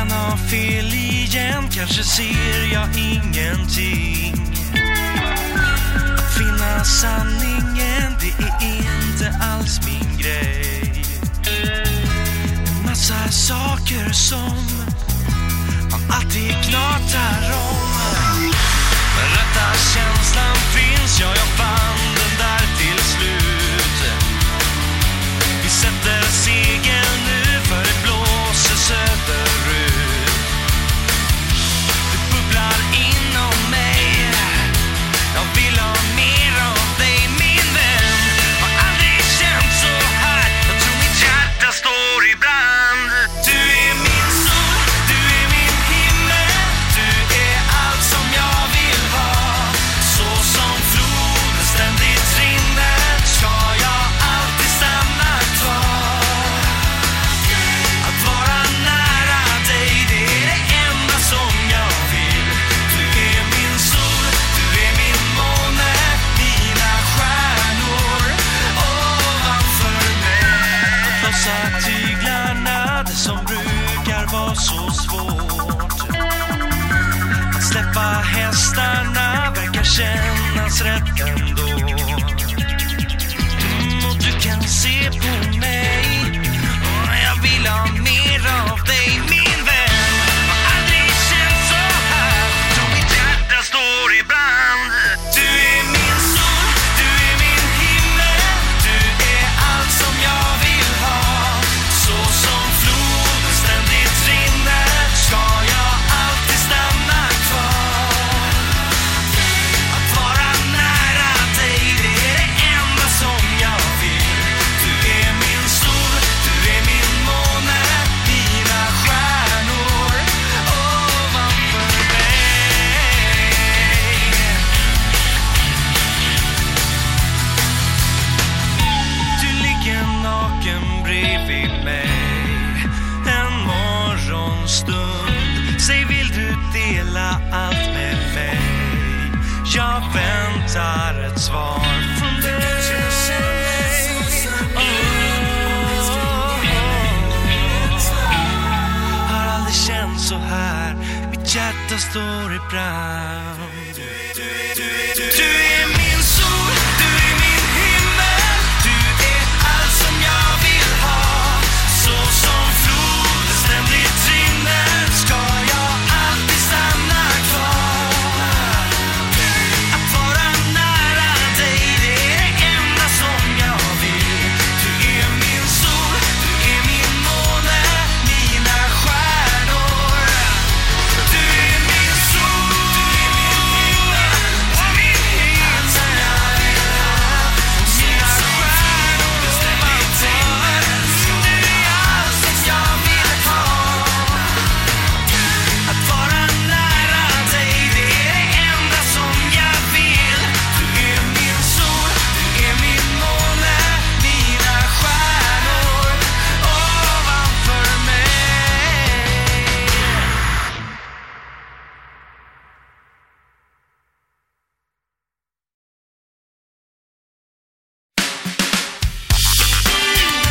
kan ha fel igen. Kanske ser jag ingenting. Att finna sanningen, det är inte alls min grej. En massa saker som man alltid knatar om. Men rätta känslan finns, ja jag bara var så svårt. Att släppa hästarna verkar kännas rätt ändå. Mm, och du kan se på mig, och jag vill ha mer. Jag väntar ett svar från dig. Oh, oh, oh. Har aldrig känt så här. Mitt hjärta står i brand. Du, du, du,